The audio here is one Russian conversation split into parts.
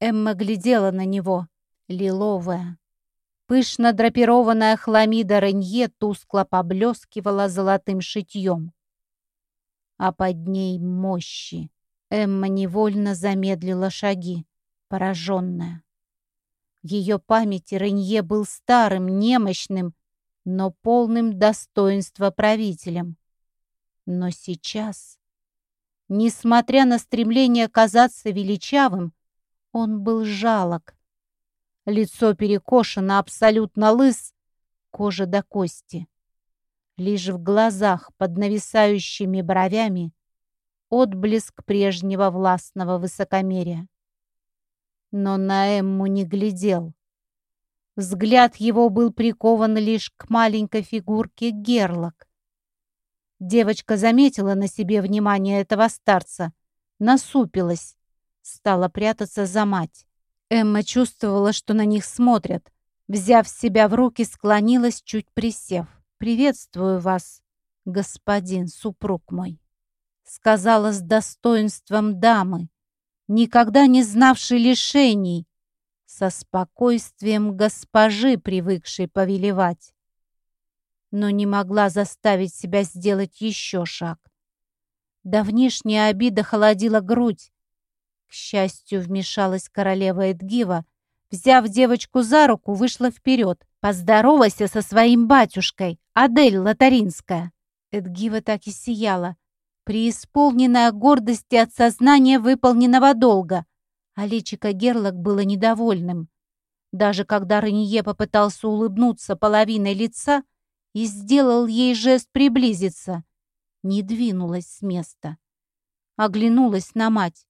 Эмма глядела на него, лиловая. Пышно драпированная хламида Ренье тускло поблескивала золотым шитьем. А под ней мощи. Эмма невольно замедлила шаги, пораженная. В ее памяти Ренье был старым, немощным, но полным достоинства правителем. Но сейчас, несмотря на стремление казаться величавым, он был жалок. Лицо перекошено, абсолютно лыс, кожа до кости. Лишь в глазах под нависающими бровями отблеск прежнего властного высокомерия. Но на Эмму не глядел. Взгляд его был прикован лишь к маленькой фигурке Герлок. Девочка заметила на себе внимание этого старца, насупилась, стала прятаться за мать. Эмма чувствовала, что на них смотрят. Взяв себя в руки, склонилась, чуть присев. «Приветствую вас, господин супруг мой», — сказала с достоинством дамы, никогда не знавшей лишений, со спокойствием госпожи, привыкшей повелевать. Но не могла заставить себя сделать еще шаг. Давнишняя обида холодила грудь. К счастью, вмешалась королева Эдгива. Взяв девочку за руку, вышла вперед. «Поздоровайся со своим батюшкой, Адель Лотаринская!» Эдгива так и сияла, преисполненная гордости от сознания выполненного долга. А личико Герлок было недовольным. Даже когда Ренье попытался улыбнуться половиной лица и сделал ей жест приблизиться, не двинулась с места. Оглянулась на мать.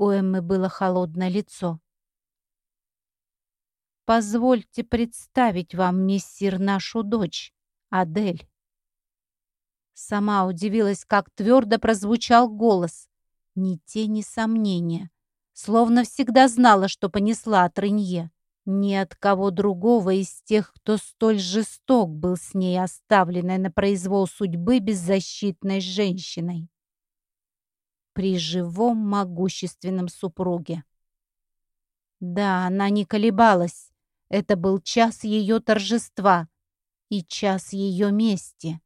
У Эммы было холодное лицо. «Позвольте представить вам, мессир, нашу дочь, Адель». Сама удивилась, как твердо прозвучал голос. Ни тени сомнения словно всегда знала, что понесла от Рынье. Ни от кого другого из тех, кто столь жесток был с ней оставленной на произвол судьбы беззащитной женщиной. При живом могущественном супруге. Да, она не колебалась. Это был час ее торжества и час ее мести.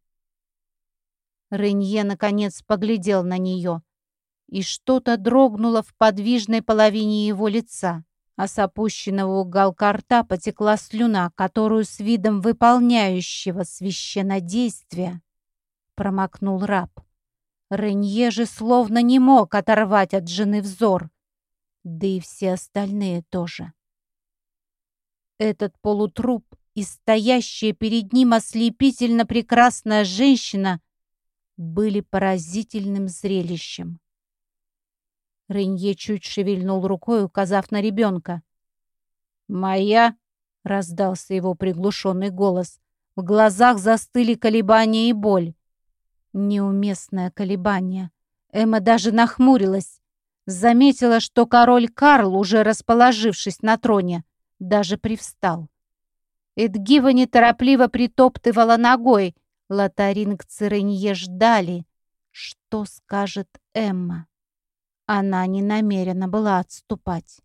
Ренье, наконец, поглядел на нее — и что-то дрогнуло в подвижной половине его лица, а с опущенного уголка рта потекла слюна, которую с видом выполняющего священнодействия промокнул раб. Ренье же словно не мог оторвать от жены взор, да и все остальные тоже. Этот полутруп и стоящая перед ним ослепительно прекрасная женщина были поразительным зрелищем. Ренье чуть шевельнул рукой, указав на ребенка. «Моя?» — раздался его приглушенный голос. В глазах застыли колебания и боль. Неуместное колебание. Эмма даже нахмурилась. Заметила, что король Карл, уже расположившись на троне, даже привстал. Эдгива неторопливо притоптывала ногой. Лотарингцы Ренье ждали. Что скажет Эмма? Она не намерена была отступать.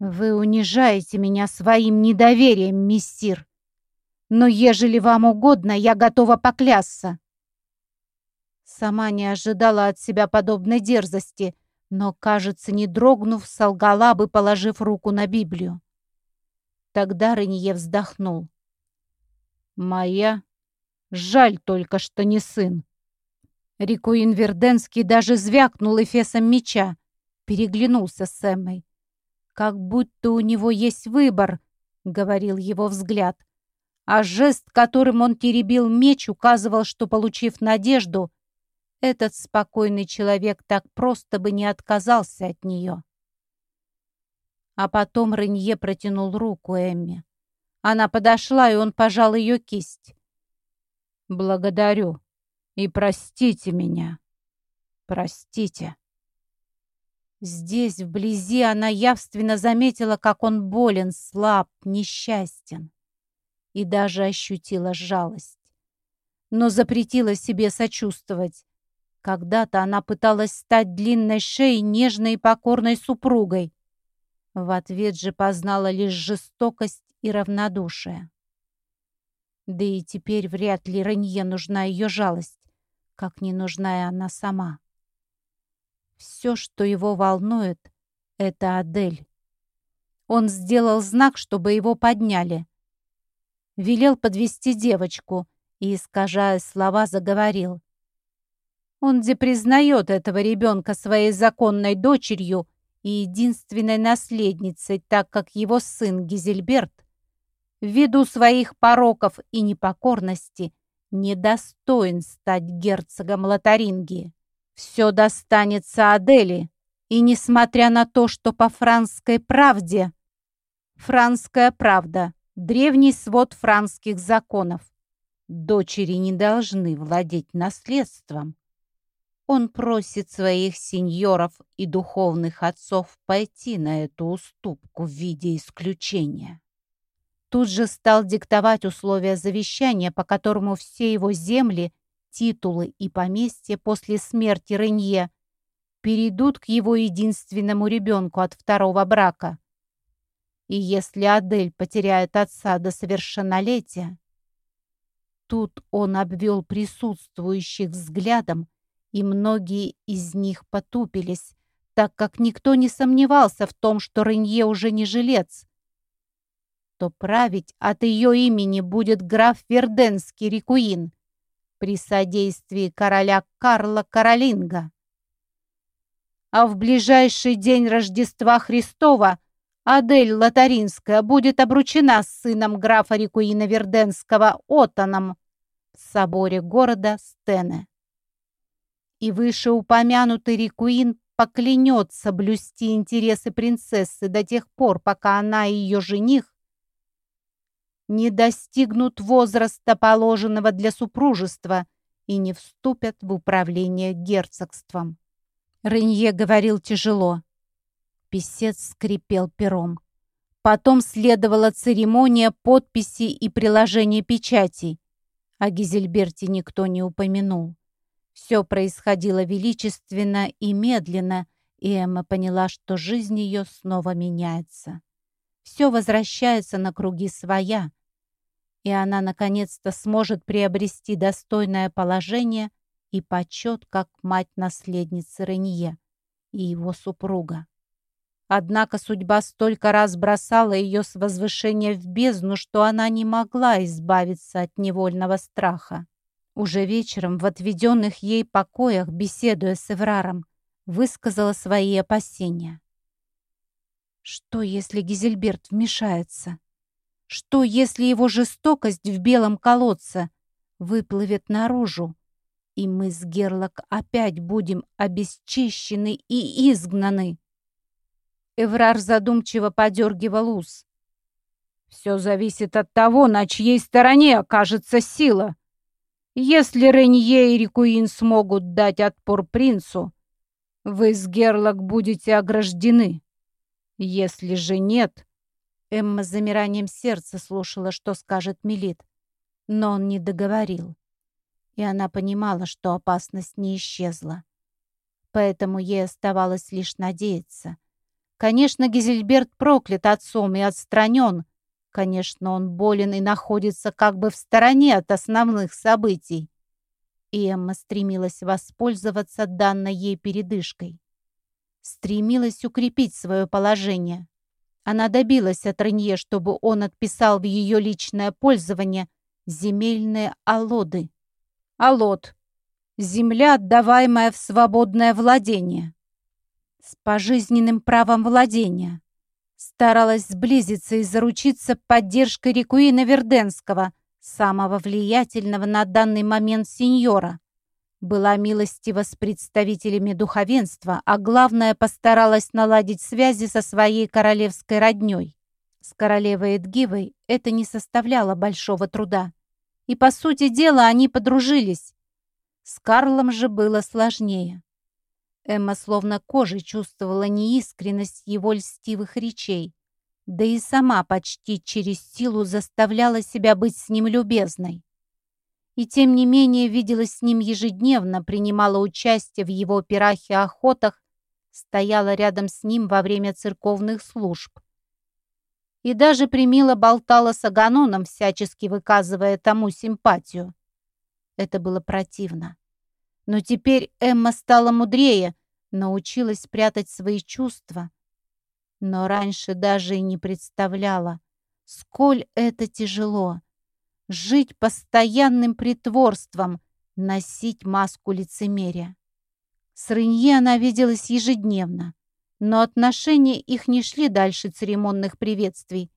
«Вы унижаете меня своим недоверием, миссир. Но ежели вам угодно, я готова поклясться». Сама не ожидала от себя подобной дерзости, но, кажется, не дрогнув, солгала бы, положив руку на Библию. Тогда Ренье вздохнул. «Моя? Жаль только, что не сын. Рикуин Верденский даже звякнул эфесом меча, переглянулся с Эммой. «Как будто у него есть выбор», — говорил его взгляд. А жест, которым он теребил меч, указывал, что, получив надежду, этот спокойный человек так просто бы не отказался от нее. А потом Ренье протянул руку Эмме. Она подошла, и он пожал ее кисть. «Благодарю», и простите меня. Простите. Здесь, вблизи, она явственно заметила, как он болен, слаб, несчастен. И даже ощутила жалость. Но запретила себе сочувствовать. Когда-то она пыталась стать длинной шеей нежной и покорной супругой. В ответ же познала лишь жестокость и равнодушие. Да и теперь вряд ли Ренье нужна ее жалость, как не нужна и она сама. Все, что его волнует, — это Адель. Он сделал знак, чтобы его подняли. Велел подвести девочку и, искажая слова, заговорил. Он где признает этого ребенка своей законной дочерью и единственной наследницей, так как его сын Гизельберт, ввиду своих пороков и непокорности, недостоин стать герцогом Лотарингии. Все достанется Адели, и несмотря на то, что по франской правде... Франская правда — древний свод франских законов. Дочери не должны владеть наследством. Он просит своих сеньоров и духовных отцов пойти на эту уступку в виде исключения. Тут же стал диктовать условия завещания, по которому все его земли, титулы и поместья после смерти Ренье перейдут к его единственному ребенку от второго брака. И если Адель потеряет отца до совершеннолетия, тут он обвел присутствующих взглядом, и многие из них потупились, так как никто не сомневался в том, что Ренье уже не жилец, то править от ее имени будет граф Верденский Рикуин при содействии короля Карла Каролинга. А в ближайший день Рождества Христова Адель Лотаринская будет обручена с сыном графа Рикуина Верденского Отаном в соборе города Стене и вышеупомянутый Рикуин поклянется блюсти интересы принцессы до тех пор, пока она и ее жених не достигнут возраста, положенного для супружества, и не вступят в управление герцогством. Ренье говорил тяжело. Песец скрипел пером. Потом следовала церемония подписи и приложения печатей. О Гизельберте никто не упомянул. Все происходило величественно и медленно, и Эмма поняла, что жизнь ее снова меняется. Все возвращается на круги своя, и она наконец-то сможет приобрести достойное положение и почет как мать наследницы Ренье и его супруга. Однако судьба столько раз бросала ее с возвышения в бездну, что она не могла избавиться от невольного страха. Уже вечером в отведенных ей покоях, беседуя с Эвраром, высказала свои опасения. Что, если Гизельберт вмешается? Что, если его жестокость в белом колодце выплывет наружу, и мы с Герлок опять будем обесчищены и изгнаны? Эврар задумчиво подергивал ус. «Все зависит от того, на чьей стороне окажется сила», если Ренье и Рикуин смогут дать отпор принцу, вы с Герлок будете ограждены. Если же нет...» Эмма с замиранием сердца слушала, что скажет Мелит, но он не договорил. И она понимала, что опасность не исчезла. Поэтому ей оставалось лишь надеяться. Конечно, Гизельберт проклят отцом и отстранен, Конечно, он болен и находится как бы в стороне от основных событий. И Эмма стремилась воспользоваться данной ей передышкой. Стремилась укрепить свое положение. Она добилась от Ренье, чтобы он отписал в ее личное пользование земельные алоды. Алод — земля, отдаваемая в свободное владение. С пожизненным правом владения старалась сблизиться и заручиться поддержкой Рикуина Верденского, самого влиятельного на данный момент сеньора. Была милостива с представителями духовенства, а главное, постаралась наладить связи со своей королевской роднёй. С королевой Эдгивой это не составляло большого труда. И, по сути дела, они подружились. С Карлом же было сложнее. Эмма словно кожей чувствовала неискренность его льстивых речей, да и сама почти через силу заставляла себя быть с ним любезной. и тем не менее виделась с ним ежедневно, принимала участие в его пирах и охотах, стояла рядом с ним во время церковных служб. И даже примило болтала с Аганоном, всячески выказывая тому симпатию. Это было противно. Но теперь Эмма стала мудрее, научилась прятать свои чувства. Но раньше даже и не представляла, сколь это тяжело жить постоянным притворством, носить маску лицемерия. С Рынье она виделась ежедневно, но отношения их не шли дальше церемонных приветствий.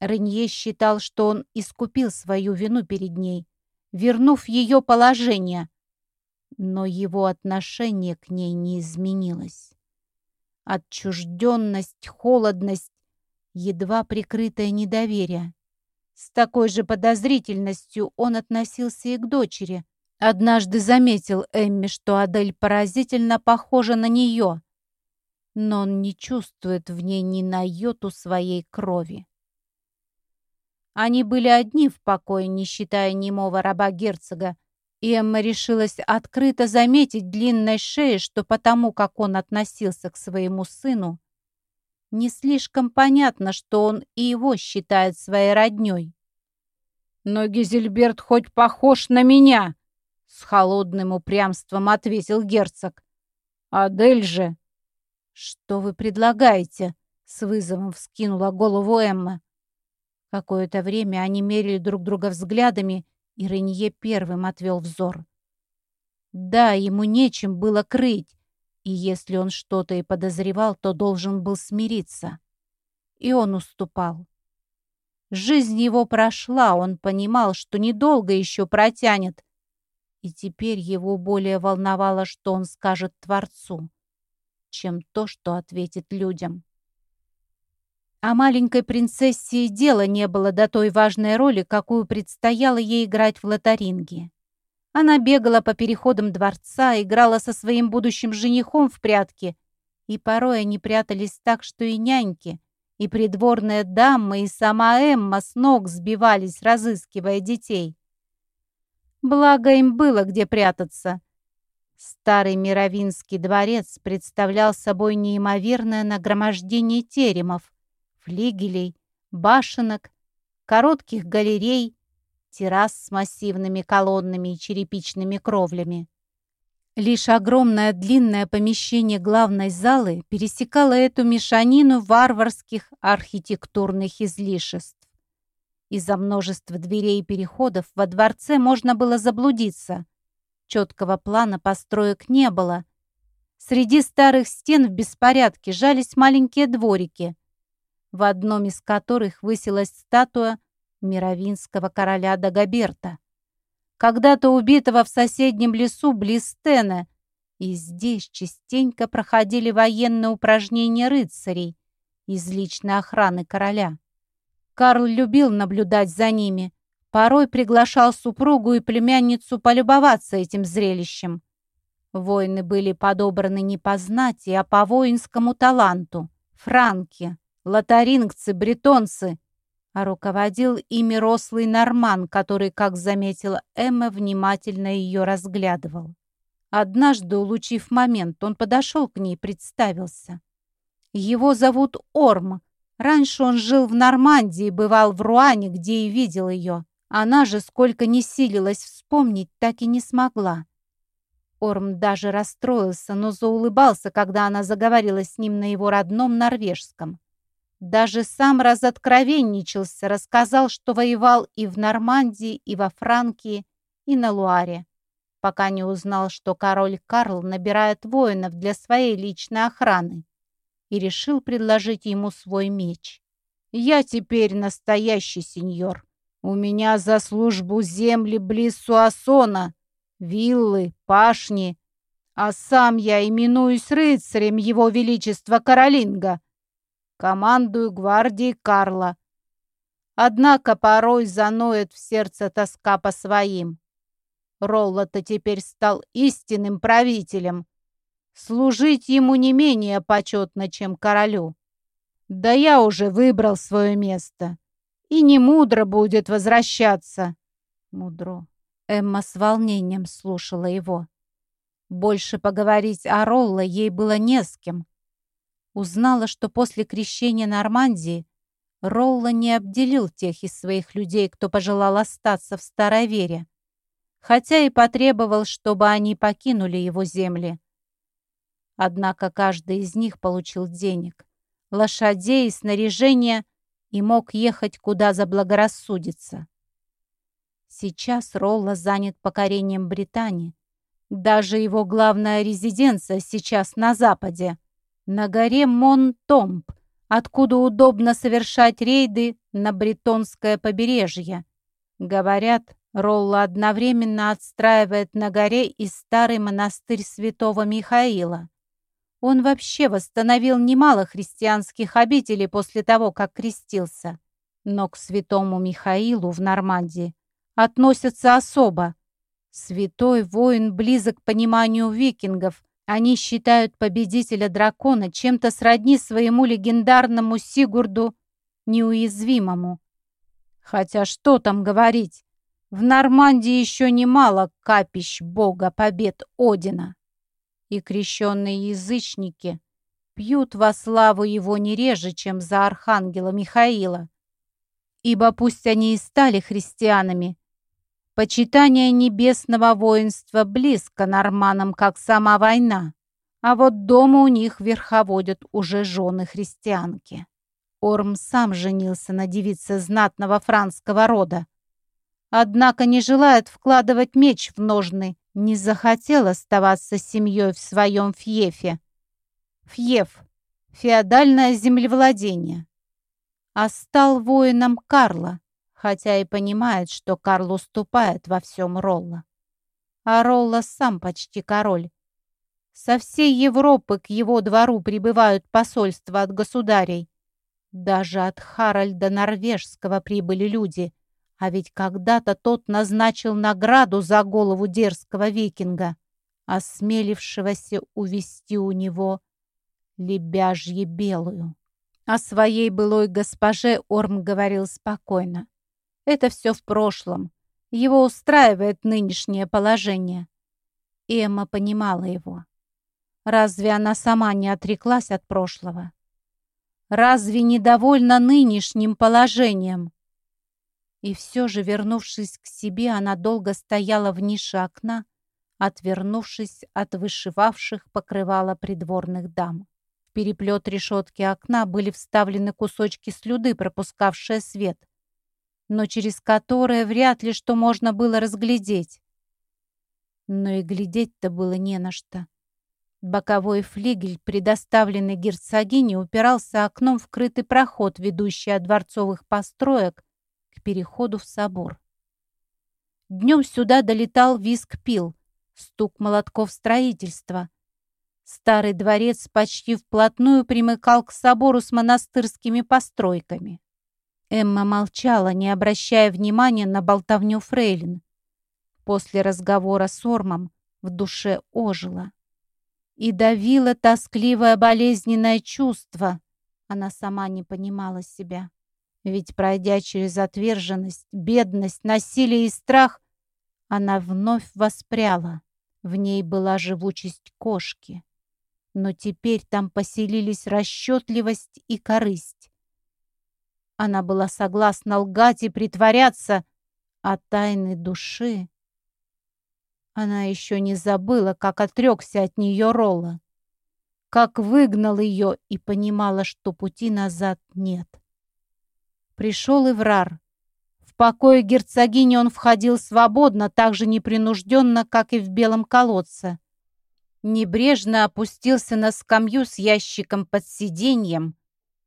Рынье считал, что он искупил свою вину перед ней, вернув ее положение, но его отношение к ней не изменилось. Отчужденность, холодность, едва прикрытое недоверие. С такой же подозрительностью он относился и к дочери. Однажды заметил Эмми, что Адель поразительно похожа на нее, но он не чувствует в ней ни на йоту своей крови. Они были одни в покое, не считая немого раба герцога, Эмма решилась открыто заметить длинной шеи, что потому, как он относился к своему сыну, не слишком понятно, что он и его считает своей роднёй. «Но Гизельберт хоть похож на меня!» С холодным упрямством ответил герцог. «Адель же!» «Что вы предлагаете?» С вызовом вскинула голову Эмма. Какое-то время они мерили друг друга взглядами, и Ренье первым отвел взор. Да, ему нечем было крыть, и если он что-то и подозревал, то должен был смириться. И он уступал. Жизнь его прошла, он понимал, что недолго еще протянет. И теперь его более волновало, что он скажет Творцу, чем то, что ответит людям. А маленькой принцессе дела не было до той важной роли, какую предстояло ей играть в лотаринге. Она бегала по переходам дворца, играла со своим будущим женихом в прятки, и порой они прятались так, что и няньки, и придворная дама, и сама Эмма с ног сбивались, разыскивая детей. Благо им было где прятаться. Старый Мировинский дворец представлял собой неимоверное нагромождение теремов, флигелей, башенок, коротких галерей, террас с массивными колоннами и черепичными кровлями. Лишь огромное длинное помещение главной залы пересекало эту мешанину варварских архитектурных излишеств. Из-за множества дверей и переходов во дворце можно было заблудиться. Четкого плана построек не было. Среди старых стен в беспорядке жались маленькие дворики, в одном из которых высилась статуя мировинского короля Дагоберта, когда-то убитого в соседнем лесу близ Тена, и здесь частенько проходили военные упражнения рыцарей из личной охраны короля. Карл любил наблюдать за ними, порой приглашал супругу и племянницу полюбоваться этим зрелищем. Воины были подобраны не по знати, а по воинскому таланту. Франки, лотарингцы, бретонцы — а руководил ими рослый норман, который, как заметила Эмма, внимательно ее разглядывал. Однажды, улучив момент, он подошел к ней и представился. Его зовут Орм. Раньше он жил в Нормандии, бывал в Руане, где и видел ее. Она же, сколько не силилась вспомнить, так и не смогла. Орм даже расстроился, но заулыбался, когда она заговорила с ним на его родном норвежском. Даже сам разоткровенничался, рассказал, что воевал и в Нормандии, и во Франкии, и на Луаре, пока не узнал, что король Карл набирает воинов для своей личной охраны и решил предложить ему свой меч. «Я теперь настоящий сеньор. У меня за службу земли близ Суассона, виллы, пашни, а сам я именуюсь рыцарем его величества Каролинга» командую гвардией Карла. Однако порой заноет в сердце тоска по своим. Ролло-то теперь стал истинным правителем. Служить ему не менее почетно, чем королю. Да я уже выбрал свое место. И не мудро будет возвращаться. Мудро. Эмма с волнением слушала его. Больше поговорить о Ролло ей было не с кем. Узнала, что после крещения Нормандии Ролло не обделил тех из своих людей, кто пожелал остаться в старой вере, хотя и потребовал, чтобы они покинули его земли. Однако каждый из них получил денег, лошадей и снаряжение и мог ехать куда заблагорассудится. Сейчас Ролла занят покорением Британии. Даже его главная резиденция сейчас на западе, на горе Монтомб, откуда удобно совершать рейды на Бретонское побережье. Говорят, Ролла одновременно отстраивает на горе и старый монастырь святого Михаила. Он вообще восстановил немало христианских обителей после того, как крестился. Но к святому Михаилу в Нормандии относятся особо. Святой воин близок к пониманию викингов. Они считают победителя дракона чем-то сродни своему легендарному Сигурду неуязвимому. Хотя что там говорить, в Нормандии еще немало капищ бога побед Одина и крещенные язычники пьют во славу его не реже, чем за архангела Михаила. Ибо пусть они и стали христианами, почитание небесного воинства близко норманам, как сама война, а вот дома у них верховодят уже жены христианки. Орм сам женился на девице знатного франского рода, однако не желает вкладывать меч в ножны не захотел оставаться семьей в своем фьефе. Фьеф — феодальное землевладение. А стал воином Карла, хотя и понимает, что Карл уступает во всем Ролла. А Ролла сам почти король. Со всей Европы к его двору прибывают посольства от государей. Даже от Харальда Норвежского прибыли люди — а ведь когда-то тот назначил награду за голову дерзкого викинга, осмелившегося увести у него лебяжье белую. О своей былой госпоже Орм говорил спокойно. Это все в прошлом. Его устраивает нынешнее положение. Эмма понимала его. Разве она сама не отреклась от прошлого? Разве недовольна нынешним положением? И все же, вернувшись к себе, она долго стояла в нише окна, отвернувшись от вышивавших покрывала придворных дам. В переплет решетки окна были вставлены кусочки слюды, пропускавшие свет, но через которые вряд ли что можно было разглядеть. Но и глядеть-то было не на что. Боковой флигель, предоставленный герцогине, упирался окном в крытый проход, ведущий от дворцовых построек переходу в собор. Днем сюда долетал виск пил, стук молотков строительства. Старый дворец почти вплотную примыкал к собору с монастырскими постройками. Эмма молчала, не обращая внимания на болтовню Фрейлин. После разговора с Ормом в душе ожило. И давило тоскливое болезненное чувство. Она сама не понимала себя. Ведь, пройдя через отверженность, бедность, насилие и страх, она вновь воспряла. В ней была живучесть кошки. Но теперь там поселились расчетливость и корысть. Она была согласна лгать и притворяться, а тайны души... Она еще не забыла, как отрекся от нее Ролла, как выгнал ее и понимала, что пути назад нет пришел Иврар. В покое герцогини он входил свободно, так же непринужденно, как и в белом колодце. Небрежно опустился на скамью с ящиком под сиденьем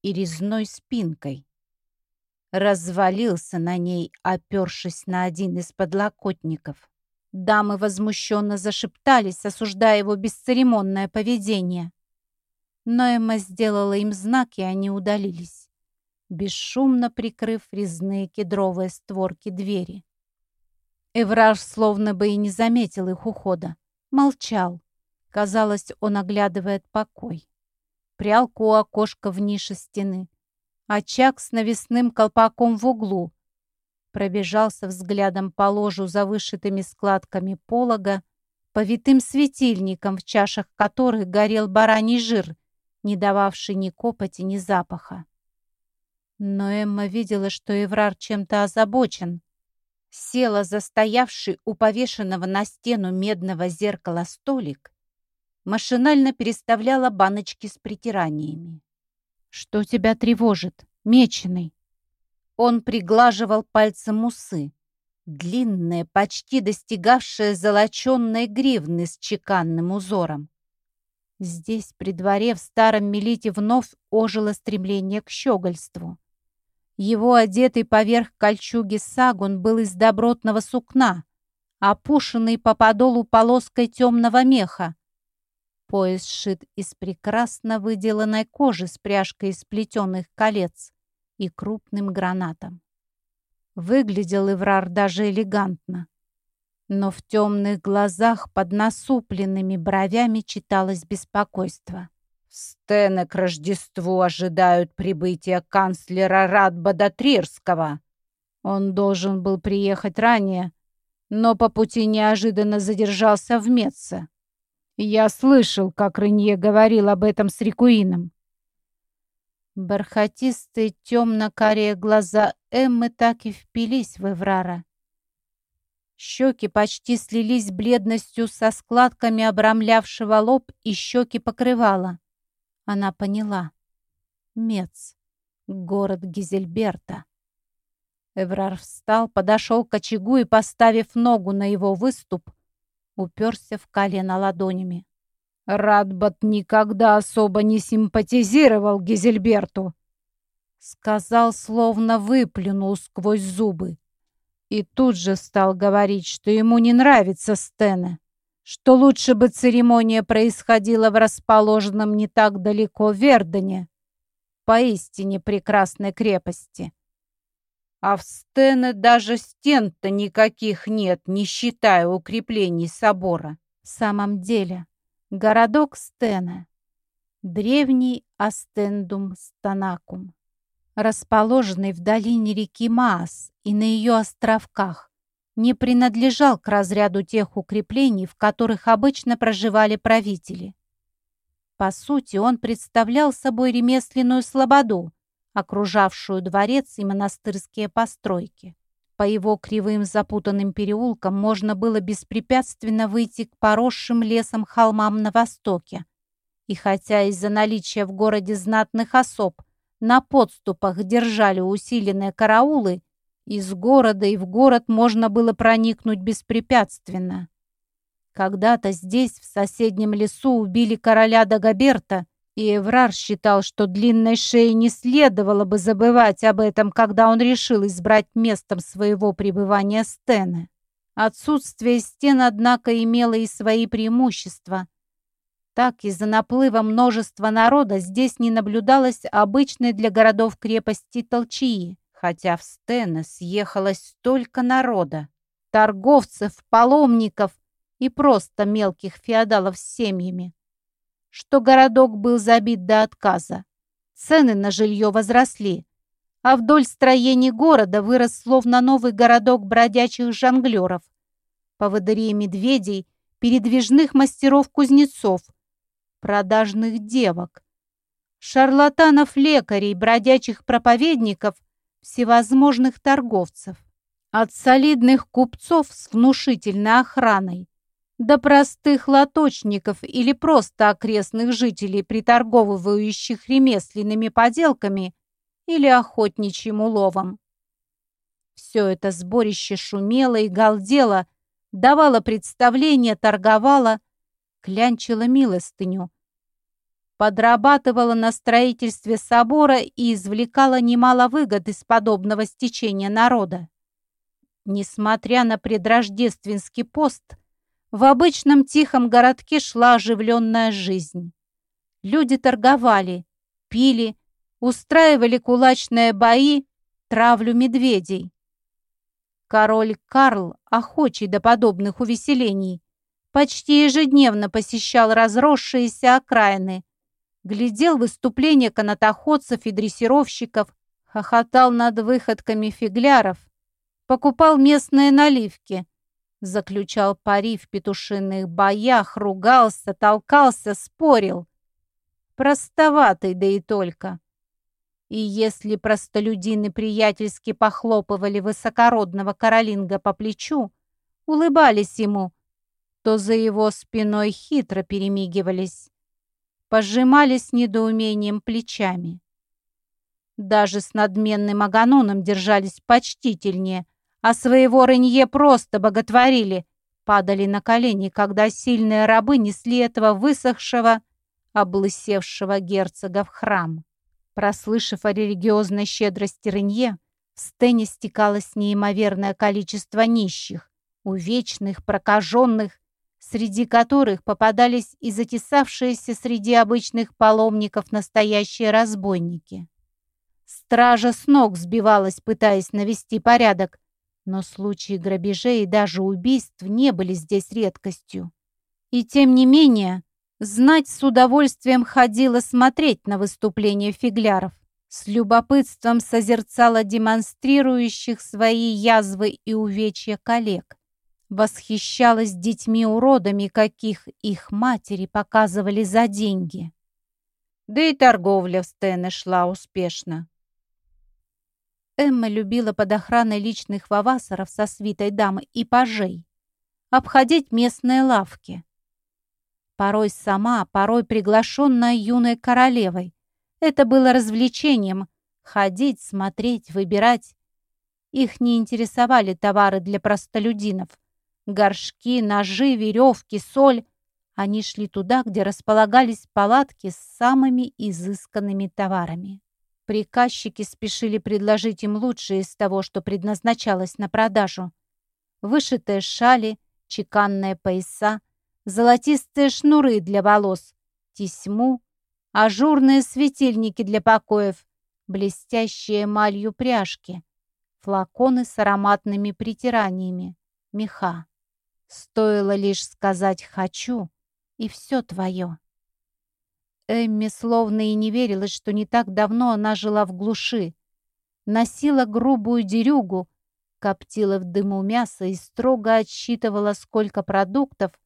и резной спинкой. Развалился на ней, опершись на один из подлокотников. Дамы возмущенно зашептались, осуждая его бесцеремонное поведение. Но Эмма сделала им знак, и они удалились бесшумно прикрыв резные кедровые створки двери. Эвраж словно бы и не заметил их ухода. Молчал. Казалось, он оглядывает покой. Прялку у окошка в нише стены. Очаг с навесным колпаком в углу. Пробежался взглядом по ложу за вышитыми складками полога, по витым светильникам, в чашах которых горел бараний жир, не дававший ни копоти, ни запаха. Но Эмма видела, что Еврар чем-то озабочен. Села за стоявший у повешенного на стену медного зеркала столик, машинально переставляла баночки с притираниями. «Что тебя тревожит, меченый?» Он приглаживал пальцем усы, длинные, почти достигавшие золоченной гривны с чеканным узором. Здесь, при дворе, в старом Мелите вновь ожило стремление к щегольству. Его одетый поверх кольчуги сагун был из добротного сукна, опушенный по подолу полоской темного меха. Пояс сшит из прекрасно выделанной кожи с пряжкой из плетеных колец и крупным гранатом. Выглядел Иврар даже элегантно, но в темных глазах под насупленными бровями читалось беспокойство. Стены к Рождеству ожидают прибытия канцлера Радбада Трирского. Он должен был приехать ранее, но по пути неожиданно задержался в Меце. Я слышал, как Ренье говорил об этом с Рикуином. Бархатистые темно-карие глаза Эммы так и впились в Эврара. Щеки почти слились бледностью со складками обрамлявшего лоб и щеки покрывала. Она поняла. Мец. Город Гизельберта. Эврар встал, подошел к очагу и, поставив ногу на его выступ, уперся в колено ладонями. Радбат никогда особо не симпатизировал Гизельберту. Сказал, словно выплюнул сквозь зубы. И тут же стал говорить, что ему не нравится Стена, что лучше бы церемония происходила в расположенном не так далеко Вердене, поистине прекрасной крепости. А в Стене даже стен-то никаких нет, не считая укреплений собора. В самом деле, Городок Стена. Древний Астендум Станакум. Расположенный в долине реки Маас и на ее островках, не принадлежал к разряду тех укреплений, в которых обычно проживали правители. По сути, он представлял собой ремесленную слободу, окружавшую дворец и монастырские постройки. По его кривым запутанным переулкам можно было беспрепятственно выйти к поросшим лесом холмам на востоке. И хотя из-за наличия в городе знатных особ на подступах держали усиленные караулы, из города и в город можно было проникнуть беспрепятственно. Когда-то здесь, в соседнем лесу, убили короля Дагоберта, и Эврар считал, что длинной шее не следовало бы забывать об этом, когда он решил избрать местом своего пребывания стены. Отсутствие стен, однако, имело и свои преимущества. Так, из-за наплыва множества народа здесь не наблюдалось обычной для городов крепости толчии, хотя в стены съехалось столько народа. Торговцев, паломников и просто мелких феодалов с семьями что городок был забит до отказа. Цены на жилье возросли, а вдоль строений города вырос словно новый городок бродячих жонглеров, поводырей медведей, передвижных мастеров-кузнецов, продажных девок, шарлатанов-лекарей, бродячих проповедников, всевозможных торговцев. От солидных купцов с внушительной охраной до простых лоточников или просто окрестных жителей, приторговывающих ремесленными поделками или охотничьим уловом. Все это сборище шумело и галдело, давало представление, торговало, клянчило милостыню, подрабатывала на строительстве собора и извлекала немало выгод из подобного стечения народа. Несмотря на предрождественский пост – в обычном тихом городке шла оживленная жизнь. Люди торговали, пили, устраивали кулачные бои, травлю медведей. Король Карл, охочий до подобных увеселений, почти ежедневно посещал разросшиеся окраины, глядел выступления канатоходцев и дрессировщиков, хохотал над выходками фигляров, покупал местные наливки, заключал пари в петушиных боях, ругался, толкался, спорил. Простоватый, да и только. И если простолюдины приятельски похлопывали высокородного Каролинга по плечу, улыбались ему, то за его спиной хитро перемигивались, пожимались недоумением плечами. Даже с надменным Аганоном держались почтительнее, а своего Ренье просто боготворили, падали на колени, когда сильные рабы несли этого высохшего, облысевшего герцога в храм. Прослышав о религиозной щедрости Ренье, в стене стекалось неимоверное количество нищих, увечных, прокаженных, среди которых попадались и затесавшиеся среди обычных паломников настоящие разбойники. Стража с ног сбивалась, пытаясь навести порядок, но случаи грабежей и даже убийств не были здесь редкостью. И тем не менее, знать с удовольствием ходила смотреть на выступления фигляров, с любопытством созерцала демонстрирующих свои язвы и увечья коллег, восхищалась детьми-уродами, каких их матери показывали за деньги. Да и торговля в Стене шла успешно. Эмма любила под охраной личных вавасаров со свитой дамы и пажей обходить местные лавки. Порой сама, порой приглашенная юной королевой. Это было развлечением — ходить, смотреть, выбирать. Их не интересовали товары для простолюдинов. Горшки, ножи, веревки, соль. Они шли туда, где располагались палатки с самыми изысканными товарами. Приказчики спешили предложить им лучшее из того, что предназначалось на продажу. Вышитые шали, чеканные пояса, золотистые шнуры для волос, тесьму, ажурные светильники для покоев, блестящие эмалью пряжки, флаконы с ароматными притираниями, меха. Стоило лишь сказать «хочу», и все твое. Эмми словно и не верилась, что не так давно она жила в глуши. Носила грубую дерюгу, коптила в дыму мясо и строго отсчитывала, сколько продуктов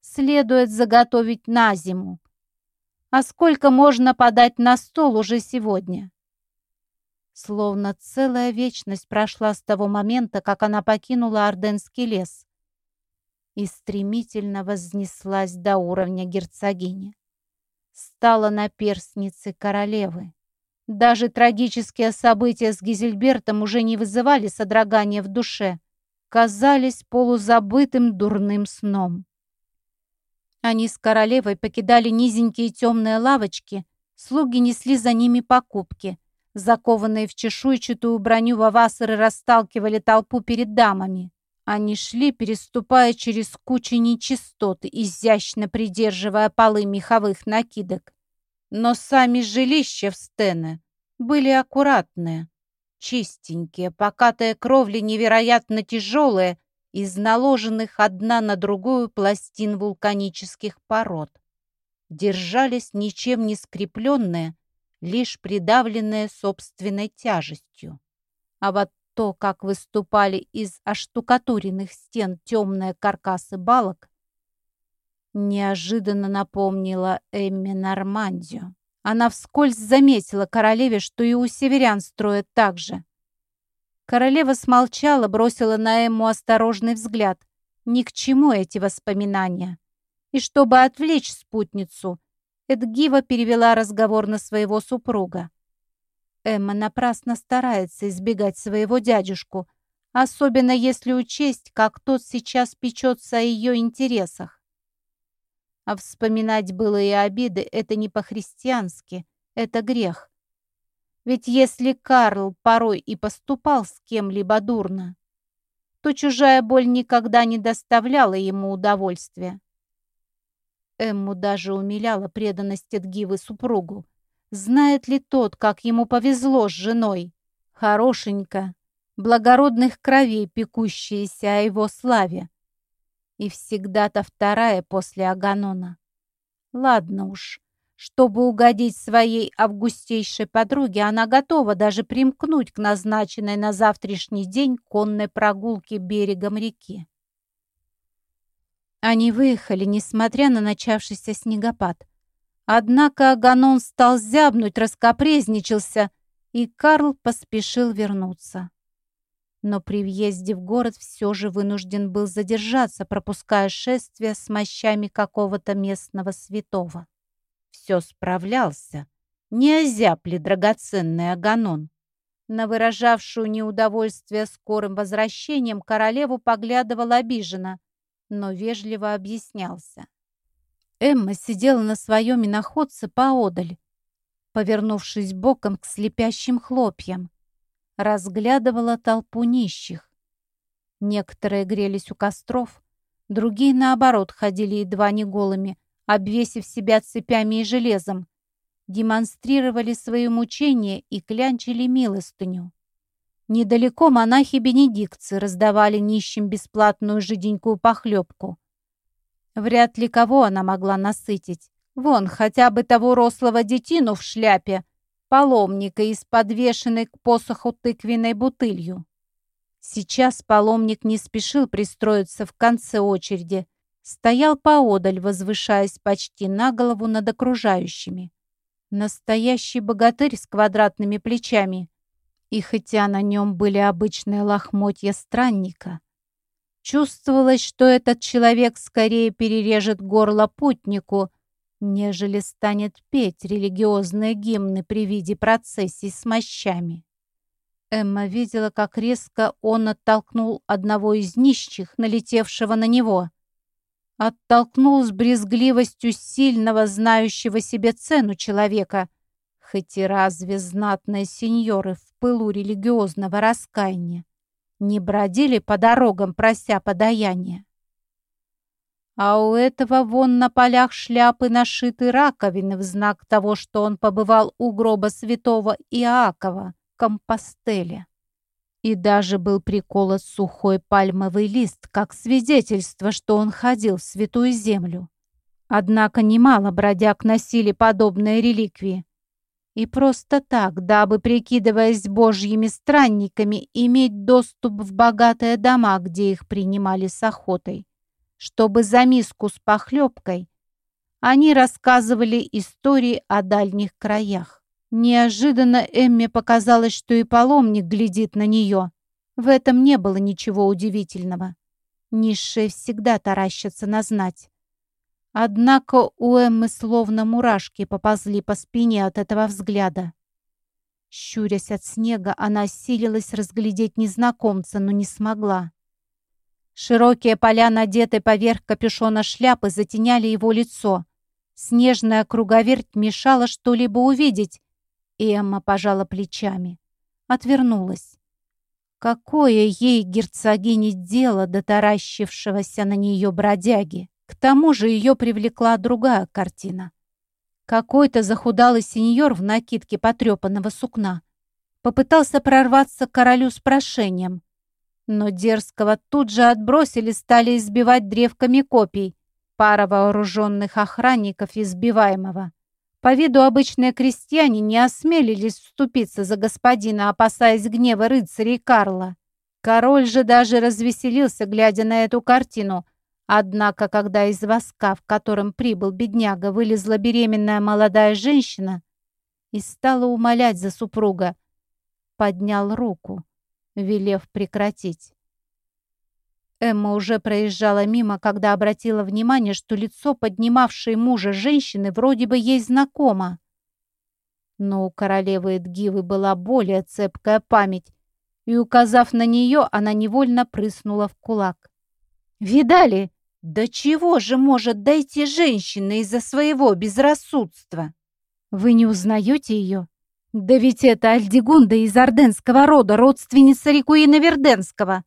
следует заготовить на зиму, а сколько можно подать на стол уже сегодня. Словно целая вечность прошла с того момента, как она покинула Орденский лес и стремительно вознеслась до уровня герцогини стала наперстницей королевы. Даже трагические события с Гизельбертом уже не вызывали содрогания в душе, казались полузабытым дурным сном. Они с королевой покидали низенькие темные лавочки, слуги несли за ними покупки. Закованные в чешуйчатую броню вавасары расталкивали толпу перед дамами. Они шли, переступая через кучи нечистот, изящно придерживая полы меховых накидок. Но сами жилища в Стене были аккуратные, чистенькие, покатые кровли невероятно тяжелые, из наложенных одна на другую пластин вулканических пород. Держались ничем не скрепленные, лишь придавленные собственной тяжестью. А вот то, как выступали из оштукатуренных стен темные каркасы балок, неожиданно напомнила Эмме Нормандию. Она вскользь заметила королеве, что и у северян строят так же. Королева смолчала, бросила на Эмму осторожный взгляд. Ни к чему эти воспоминания. И чтобы отвлечь спутницу, Эдгива перевела разговор на своего супруга. Эмма напрасно старается избегать своего дядюшку, особенно если учесть, как тот сейчас печется о ее интересах. А вспоминать былые обиды — это не по-христиански, это грех. Ведь если Карл порой и поступал с кем-либо дурно, то чужая боль никогда не доставляла ему удовольствия. Эмму даже умиляла преданность Эдгивы супругу, Знает ли тот, как ему повезло с женой? Хорошенько, благородных кровей пекущаяся о его славе. И всегда-то вторая после Аганона. Ладно уж, Чтобы угодить своей августейшей подруге, она готова даже примкнуть к назначенной на завтрашний день конной прогулке берегом реки. Они выехали, несмотря на начавшийся снегопад. Однако Аганон стал зябнуть, раскопрезничался, и Карл поспешил вернуться. Но при въезде в город все же вынужден был задержаться, пропуская шествие с мощами какого-то местного святого все справлялся. Не озяб ли драгоценный Аганон? На выражавшую неудовольствие скорым возвращением королеву поглядывал обиженно, но вежливо объяснялся. Эмма сидела на своем иноходце поодаль, повернувшись боком к слепящим хлопьям, разглядывала толпу нищих. Некоторые грелись у костров, другие, наоборот, ходили едва не голыми, обвесив себя цепями и железом, демонстрировали свое мучение и клянчили милостыню. Недалеко монахи бенедикцы раздавали нищим бесплатную жиденькую похлебку. Вряд ли кого она могла насытить. Вон, хотя бы того рослого детину в шляпе, паломника из подвешенной к посоху тыквенной бутылью. Сейчас паломник не спешил пристроиться в конце очереди, стоял поодаль, возвышаясь почти на голову над окружающими. Настоящий богатырь с квадратными плечами. И хотя на нем были обычные лохмотья странника, чувствовалось, что этот человек скорее перережет горло путнику, нежели станет петь религиозные гимны при виде процессий с мощами. Эмма видела, как резко он оттолкнул одного из нищих, налетевшего на него — оттолкнул с брезгливостью сильного, знающего себе цену человека, хоть и разве знатные сеньоры в пылу религиозного раскаяния не бродили по дорогам, прося подаяния. А у этого вон на полях шляпы нашиты раковины в знак того, что он побывал у гроба святого Иакова в Компостеле и даже был приколот сухой пальмовый лист, как свидетельство, что он ходил в святую землю. Однако немало бродяг носили подобные реликвии. И просто так, дабы, прикидываясь божьими странниками, иметь доступ в богатые дома, где их принимали с охотой, чтобы за миску с похлебкой они рассказывали истории о дальних краях. Неожиданно Эмме показалось, что и паломник глядит на нее. В этом не было ничего удивительного. Низшие всегда таращатся на знать. Однако у Эммы словно мурашки поползли по спине от этого взгляда. Щурясь от снега, она силилась разглядеть незнакомца, но не смогла. Широкие поля, надетые поверх капюшона шляпы, затеняли его лицо. Снежная круговерть мешала что-либо увидеть, Эмма пожала плечами. Отвернулась. Какое ей, герцогине, дело до таращившегося на нее бродяги? К тому же ее привлекла другая картина. Какой-то захудалый сеньор в накидке потрепанного сукна попытался прорваться к королю с прошением, но дерзкого тут же отбросили, стали избивать древками копий, пара вооруженных охранников избиваемого. По виду обычные крестьяне не осмелились вступиться за господина, опасаясь гнева рыцарей Карла. Король же даже развеселился, глядя на эту картину. Однако, когда из воска, в котором прибыл бедняга, вылезла беременная молодая женщина и стала умолять за супруга, поднял руку, велев прекратить. Эмма уже проезжала мимо, когда обратила внимание, что лицо поднимавшей мужа женщины вроде бы ей знакомо. Но у королевы Эдгивы была более цепкая память, и, указав на нее, она невольно прыснула в кулак. «Видали? До чего же может дойти женщина из-за своего безрассудства? Вы не узнаете ее? Да ведь это Альдигунда из орденского рода, родственница Рикуина Верденского!»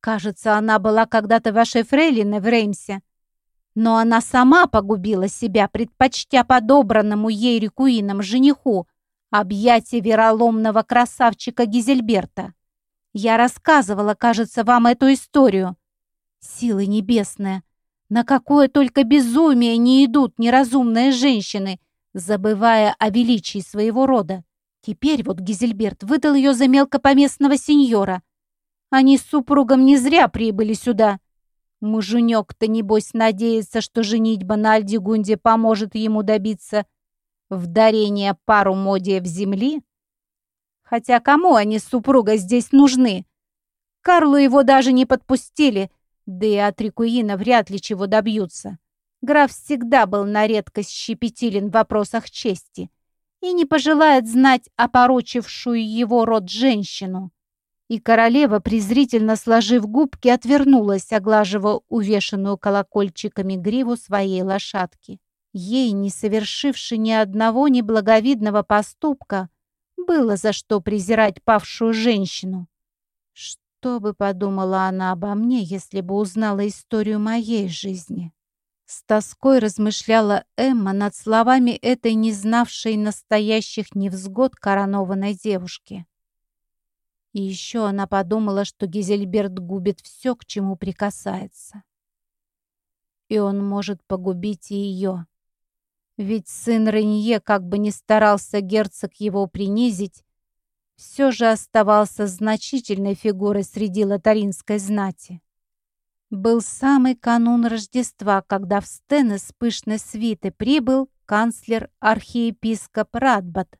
Кажется, она была когда-то вашей фрейлиной в Реймсе. Но она сама погубила себя, предпочтя подобранному ей рекуином жениху объятие вероломного красавчика Гизельберта. Я рассказывала, кажется, вам эту историю. Силы небесные, на какое только безумие не идут неразумные женщины, забывая о величии своего рода. Теперь вот Гизельберт выдал ее за мелкопоместного сеньора. Они с супругом не зря прибыли сюда. Муженек-то, небось, надеется, что женитьба на Альдигунде поможет ему добиться вдарения пару модиев земли. Хотя кому они с супругой здесь нужны? Карлу его даже не подпустили, да и от Рикуина вряд ли чего добьются. Граф всегда был на редкость щепетилен в вопросах чести и не пожелает знать опорочившую его род женщину. И королева, презрительно сложив губки, отвернулась, оглаживая увешанную колокольчиками гриву своей лошадки. Ей, не совершившей ни одного неблаговидного поступка, было за что презирать павшую женщину. Что бы подумала она обо мне, если бы узнала историю моей жизни? С тоской размышляла Эмма над словами этой не знавшей настоящих невзгод коронованной девушки. И еще она подумала, что Гизельберт губит все, к чему прикасается. И он может погубить и ее. Ведь сын Ренье, как бы ни старался герцог его принизить, все же оставался значительной фигурой среди лотаринской знати. Был самый канун Рождества, когда в стены с пышной свиты прибыл канцлер-архиепископ Радбат.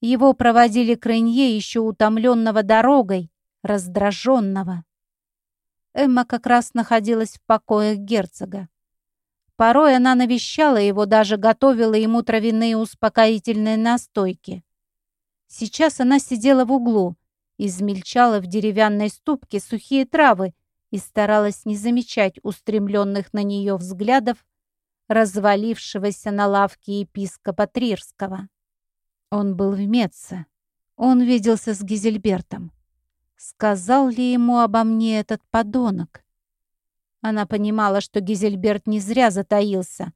Его проводили к Ренье еще утомленного дорогой, раздраженного. Эмма как раз находилась в покоях герцога. Порой она навещала его, даже готовила ему травяные успокоительные настойки. Сейчас она сидела в углу, измельчала в деревянной ступке сухие травы и старалась не замечать устремленных на нее взглядов развалившегося на лавке епископа Трирского. Он был в Меце. Он виделся с Гизельбертом. Сказал ли ему обо мне этот подонок? Она понимала, что Гизельберт не зря затаился.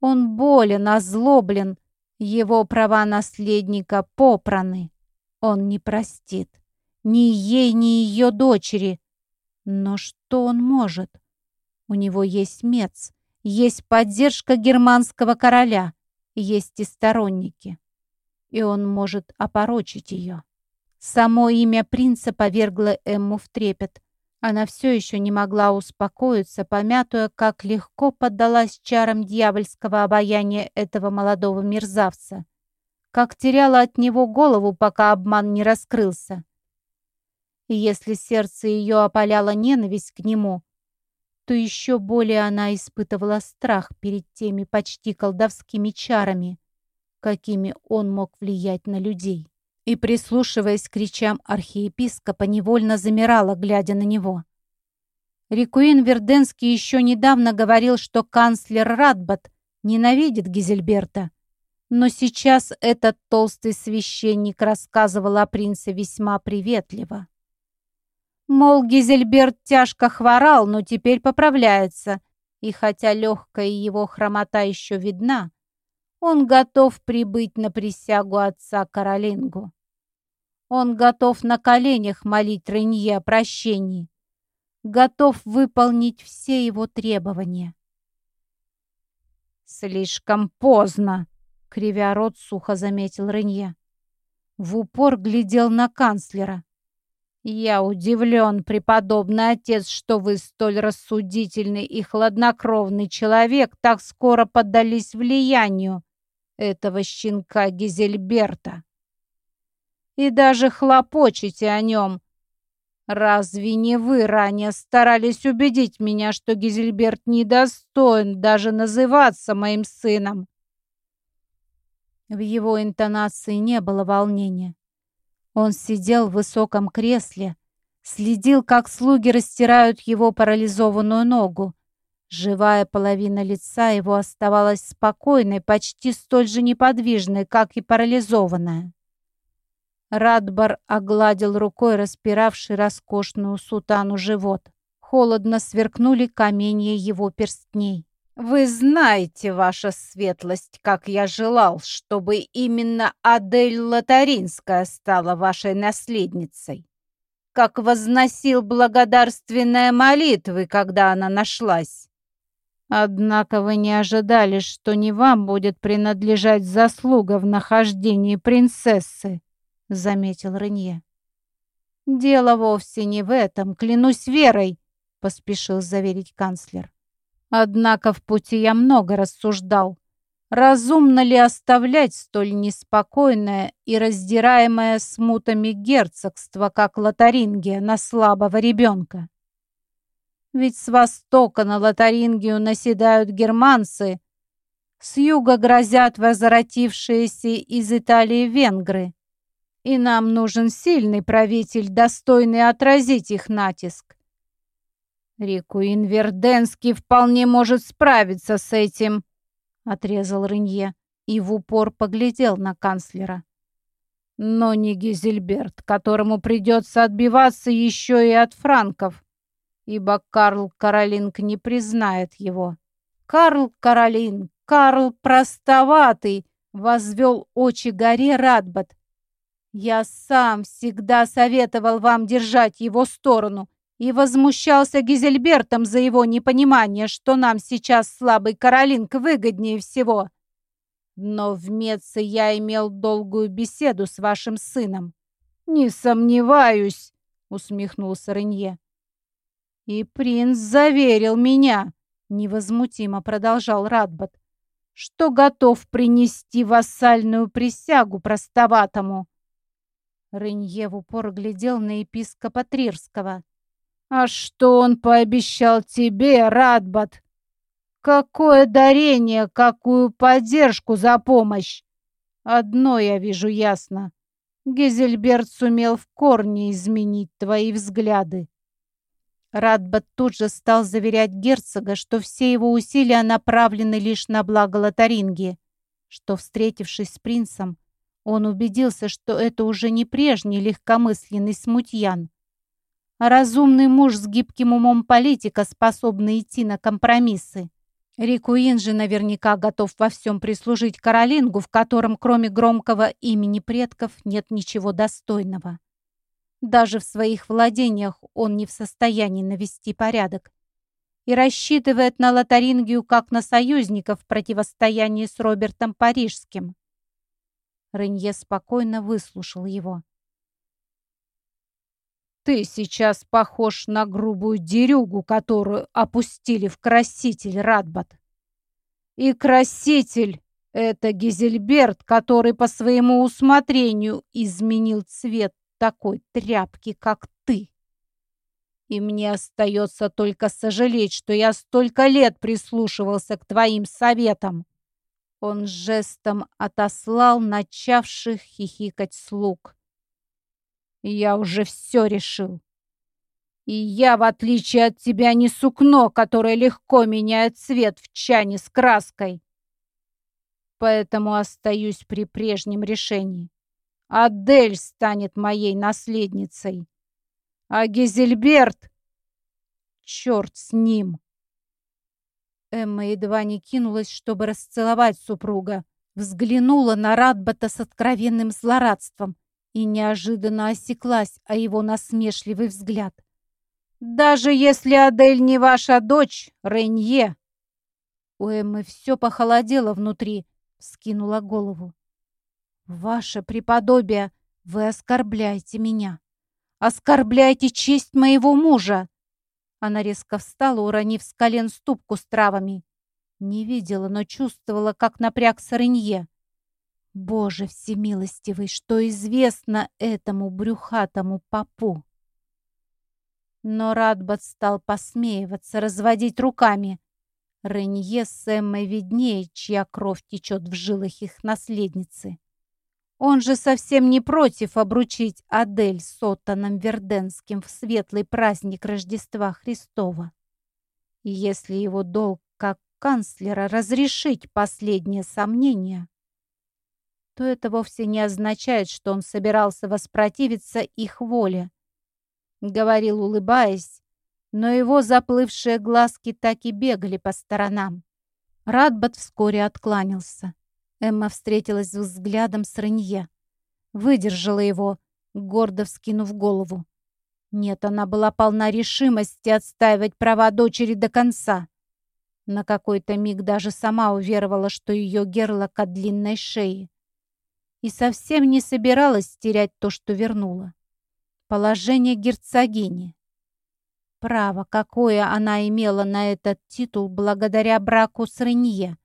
Он болен, озлоблен. Его права наследника попраны. Он не простит. Ни ей, ни ее дочери. Но что он может? У него есть мец, есть поддержка германского короля, есть и сторонники. И он может опорочить ее. Само имя принца повергло Эмму в трепет. Она все еще не могла успокоиться, помятуя, как легко поддалась чарам дьявольского обаяния этого молодого мерзавца, как теряла от него голову, пока обман не раскрылся. И если сердце ее опаляло ненависть к нему, то еще более она испытывала страх перед теми почти колдовскими чарами, какими он мог влиять на людей и, прислушиваясь к кричам архиепископа, невольно замирала, глядя на него. Рикуин Верденский еще недавно говорил, что канцлер Радбат ненавидит Гизельберта, но сейчас этот толстый священник рассказывал о принце весьма приветливо. Мол, Гизельберт тяжко хворал, но теперь поправляется, и хотя легкая его хромота еще видна, он готов прибыть на присягу отца Каролингу. Он готов на коленях молить Ренье о прощении. Готов выполнить все его требования. «Слишком поздно!» — кривя рот сухо заметил Ренье. В упор глядел на канцлера. «Я удивлен, преподобный отец, что вы столь рассудительный и хладнокровный человек так скоро поддались влиянию этого щенка Гизельберта. И даже хлопочете о нем. Разве не вы ранее старались убедить меня, что Гизельберт недостоин даже называться моим сыном? В его интонации не было волнения. Он сидел в высоком кресле, следил, как слуги растирают его парализованную ногу, Живая половина лица его оставалась спокойной, почти столь же неподвижной, как и парализованная. Радбар огладил рукой распиравший роскошную сутану живот. Холодно сверкнули каменья его перстней. «Вы знаете, ваша светлость, как я желал, чтобы именно Адель Лотаринская стала вашей наследницей. Как возносил благодарственные молитвы, когда она нашлась. Однако вы не ожидали, что не вам будет принадлежать заслуга в нахождении принцессы, заметил Ренье. Дело вовсе не в этом, клянусь верой, поспешил заверить канцлер. Однако в пути я много рассуждал. Разумно ли оставлять столь неспокойное и раздираемое смутами герцогство, как Лотарингия, на слабого ребенка? Ведь с востока на Лотарингию наседают германцы, с юга грозят возвратившиеся из Италии венгры. И нам нужен сильный правитель, достойный отразить их натиск. Рикуин Верденский вполне может справиться с этим, отрезал Рынье и в упор поглядел на канцлера. Но не Гизельберт, которому придется отбиваться еще и от франков ибо Карл Каролинг не признает его. Карл Каролин, Карл простоватый, возвел очи горе Радбат. Я сам всегда советовал вам держать его сторону и возмущался Гизельбертом за его непонимание, что нам сейчас слабый Каролинг выгоднее всего. Но в Меце я имел долгую беседу с вашим сыном. «Не сомневаюсь», — усмехнулся Ренье. «И принц заверил меня», — невозмутимо продолжал Радбат, «что готов принести вассальную присягу простоватому». Рынье в упор глядел на епископа Трирского. «А что он пообещал тебе, Радбат? Какое дарение, какую поддержку за помощь? Одно я вижу ясно. Гезельберт сумел в корне изменить твои взгляды. Радбат тут же стал заверять герцога, что все его усилия направлены лишь на благо Лотаринги, что, встретившись с принцем, он убедился, что это уже не прежний легкомысленный смутьян, а разумный муж с гибким умом политика, способный идти на компромиссы. Рикуин же наверняка готов во всем прислужить Каролингу, в котором, кроме громкого имени предков, нет ничего достойного. Даже в своих владениях он не в состоянии навести порядок и рассчитывает на Лотарингию как на союзников в противостоянии с Робертом Парижским. Ренье спокойно выслушал его. «Ты сейчас похож на грубую дерюгу, которую опустили в краситель, Радбат. И краситель — это Гизельберт, который по своему усмотрению изменил цвет такой тряпки, как ты. И мне остается только сожалеть, что я столько лет прислушивался к твоим советам. Он жестом отослал начавших хихикать слуг. Я уже все решил. И я, в отличие от тебя, не сукно, которое легко меняет цвет в чане с краской. Поэтому остаюсь при прежнем решении. Адель станет моей наследницей. А Гизельберт... Черт с ним! Эмма едва не кинулась, чтобы расцеловать супруга. Взглянула на Радбата с откровенным злорадством и неожиданно осеклась о его насмешливый взгляд. «Даже если Адель не ваша дочь, Ренье!» У Эммы все похолодело внутри, скинула голову. «Ваше преподобие, вы оскорбляете меня. Оскорбляете честь моего мужа!» Она резко встала, уронив с колен ступку с травами. Не видела, но чувствовала, как напряг Ренье. «Боже всемилостивый, что известно этому брюхатому попу!» Но Радбат стал посмеиваться, разводить руками. Ренье с Эммой виднее, чья кровь течет в жилах их наследницы. Он же совсем не против обручить Адель с Оттоном Верденским в светлый праздник Рождества Христова. Если его долг как канцлера разрешить последнее сомнение, то это вовсе не означает, что он собирался воспротивиться их воле. Говорил, улыбаясь, но его заплывшие глазки так и бегали по сторонам. Радбат вскоре откланялся. Эмма встретилась взглядом с Ренье. Выдержала его, гордо вскинув голову. Нет, она была полна решимости отстаивать права дочери до конца. На какой-то миг даже сама уверовала, что ее герлок от длинной шеи. И совсем не собиралась терять то, что вернула. Положение герцогини. Право, какое она имела на этот титул благодаря браку с Ренье.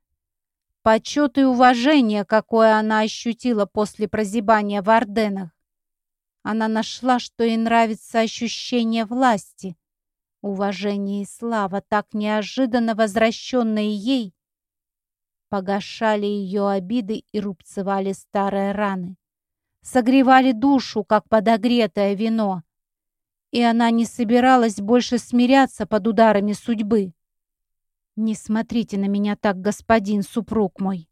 Почет и уважение, какое она ощутила после прозябания в Орденах. Она нашла, что ей нравится ощущение власти, уважение и слава, так неожиданно возвращенные ей, погашали ее обиды и рубцевали старые раны, согревали душу, как подогретое вино, и она не собиралась больше смиряться под ударами судьбы. «Не смотрите на меня так, господин супруг мой.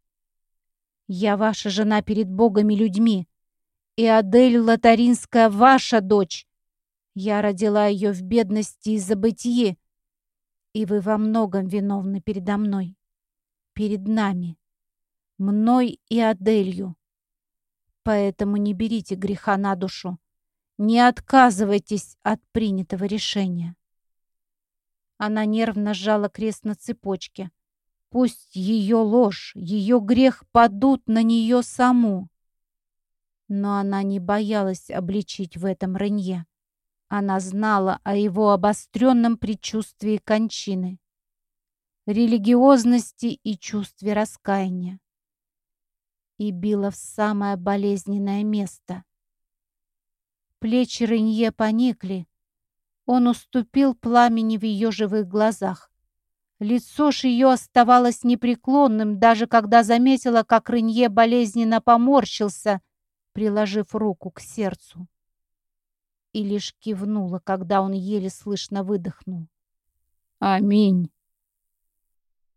Я ваша жена перед Богом и людьми, и Адель Латаринская ваша дочь. Я родила ее в бедности и забытии, и вы во многом виновны передо мной, перед нами, мной и Аделью. Поэтому не берите греха на душу, не отказывайтесь от принятого решения. Она нервно сжала крест на цепочке. Пусть ее ложь, ее грех падут на нее саму. Но она не боялась обличить в этом Ренье. Она знала о его обостренном предчувствии кончины, религиозности и чувстве раскаяния. И била в самое болезненное место. Плечи Ренье поникли. Он уступил пламени в ее живых глазах. Лицо ж ее оставалось непреклонным, даже когда заметила, как Ренье болезненно поморщился — приложив руку к сердцу. И лишь кивнула, когда он еле слышно выдохнул. «Аминь».